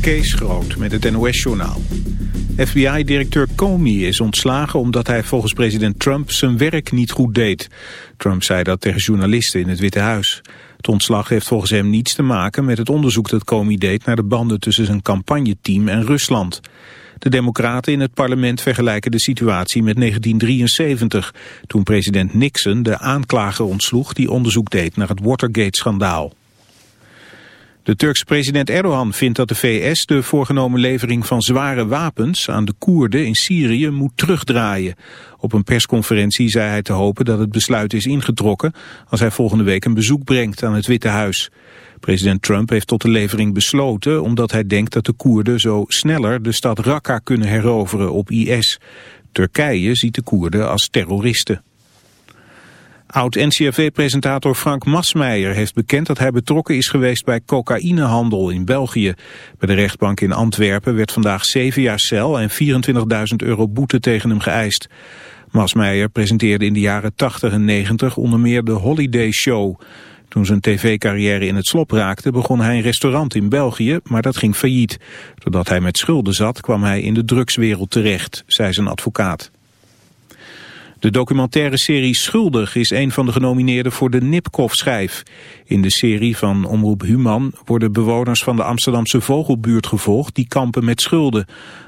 Kees Groot met het NOS-journaal. FBI-directeur Comey is ontslagen omdat hij volgens president Trump zijn werk niet goed deed. Trump zei dat tegen journalisten in het Witte Huis. Het ontslag heeft volgens hem niets te maken met het onderzoek dat Comey deed naar de banden tussen zijn campagneteam en Rusland. De democraten in het parlement vergelijken de situatie met 1973, toen president Nixon de aanklager ontsloeg die onderzoek deed naar het Watergate-schandaal. De Turkse president Erdogan vindt dat de VS de voorgenomen levering van zware wapens aan de Koerden in Syrië moet terugdraaien. Op een persconferentie zei hij te hopen dat het besluit is ingetrokken als hij volgende week een bezoek brengt aan het Witte Huis. President Trump heeft tot de levering besloten omdat hij denkt dat de Koerden zo sneller de stad Raqqa kunnen heroveren op IS. Turkije ziet de Koerden als terroristen. Oud-NCRV-presentator Frank Masmeijer heeft bekend dat hij betrokken is geweest bij cocaïnehandel in België. Bij de rechtbank in Antwerpen werd vandaag zeven jaar cel en 24.000 euro boete tegen hem geëist. Masmeijer presenteerde in de jaren 80 en 90 onder meer de Holiday Show. Toen zijn tv-carrière in het slop raakte begon hij een restaurant in België, maar dat ging failliet. Doordat hij met schulden zat kwam hij in de drugswereld terecht, zei zijn advocaat. De documentaire serie Schuldig is een van de genomineerden voor de Nipkoff-schijf. In de serie van Omroep Human worden bewoners van de Amsterdamse Vogelbuurt gevolgd die kampen met schulden.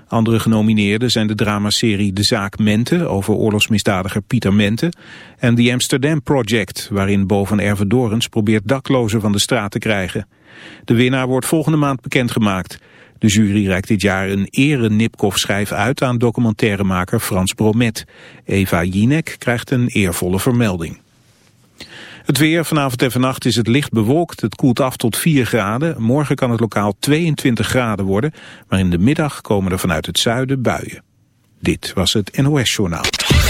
Andere genomineerden zijn de dramaserie De Zaak Mente over oorlogsmisdadiger Pieter Mente en The Amsterdam Project waarin Bo van Ervedorens probeert daklozen van de straat te krijgen. De winnaar wordt volgende maand bekendgemaakt. De jury reikt dit jaar een ere Nipkoff-schijf uit aan documentairemaker Frans Bromet. Eva Jinek krijgt een eervolle vermelding. Het weer, vanavond en vannacht is het licht bewolkt. Het koelt af tot 4 graden. Morgen kan het lokaal 22 graden worden. Maar in de middag komen er vanuit het zuiden buien. Dit was het NOS Journaal.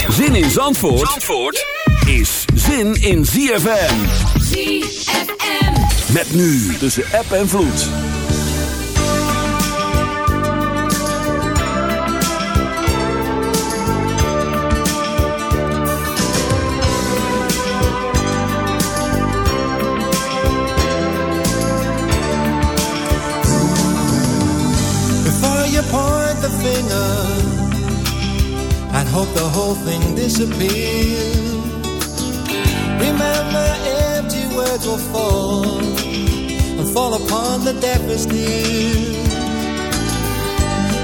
Zin in Zandvoort, Zandvoort is zin in ZFM. ZFM. Met nu tussen app en vloed. Hope the whole thing disappears. Remember, empty words will fall and fall upon the deafest ear.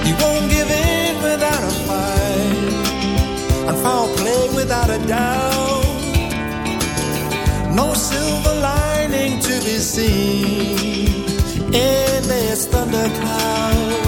You won't give in without a fight, and foul play without a doubt. No silver lining to be seen in this thunder cloud.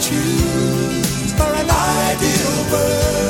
Choose. For an ideal Say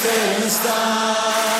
triste está.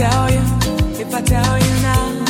tell you, if I tell you now.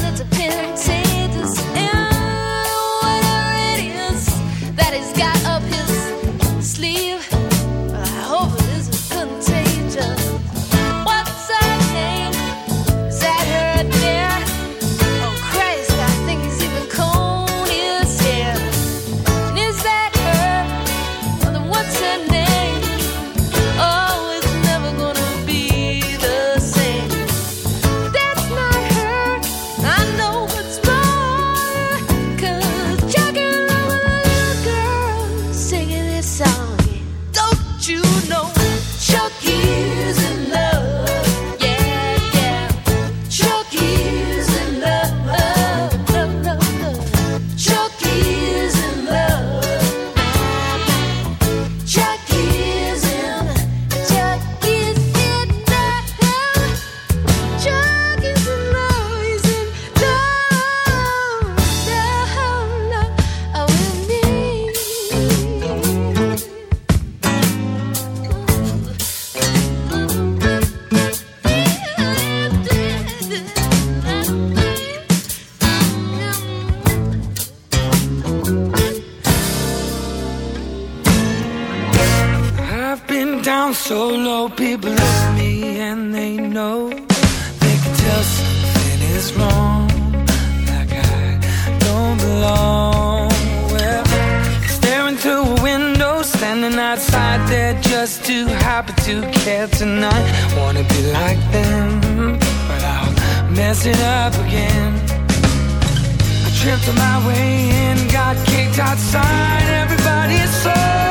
it up again. I tripped on my way in, got kicked outside, everybody saw.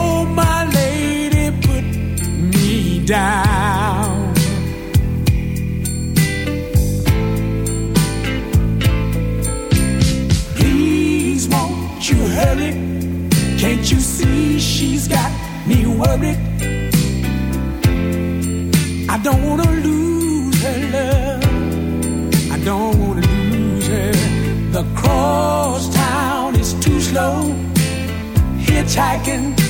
Before my lady put me down. Please, won't you hurry? Can't you see she's got me worried? I don't wanna lose her love. I don't wanna lose her. The cross town is too slow. Hitchhiking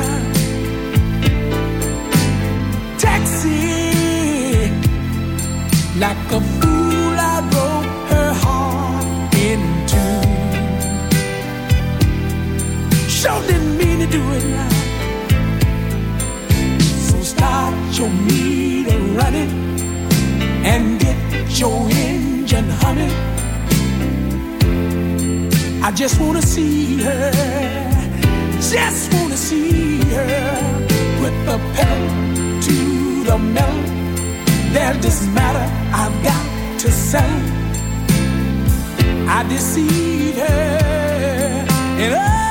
Do it now. So start your meter running and get your engine humming. I just wanna see her, just wanna see her. Put the pedal to the metal. There's this matter I've got to say. I deceived her, and I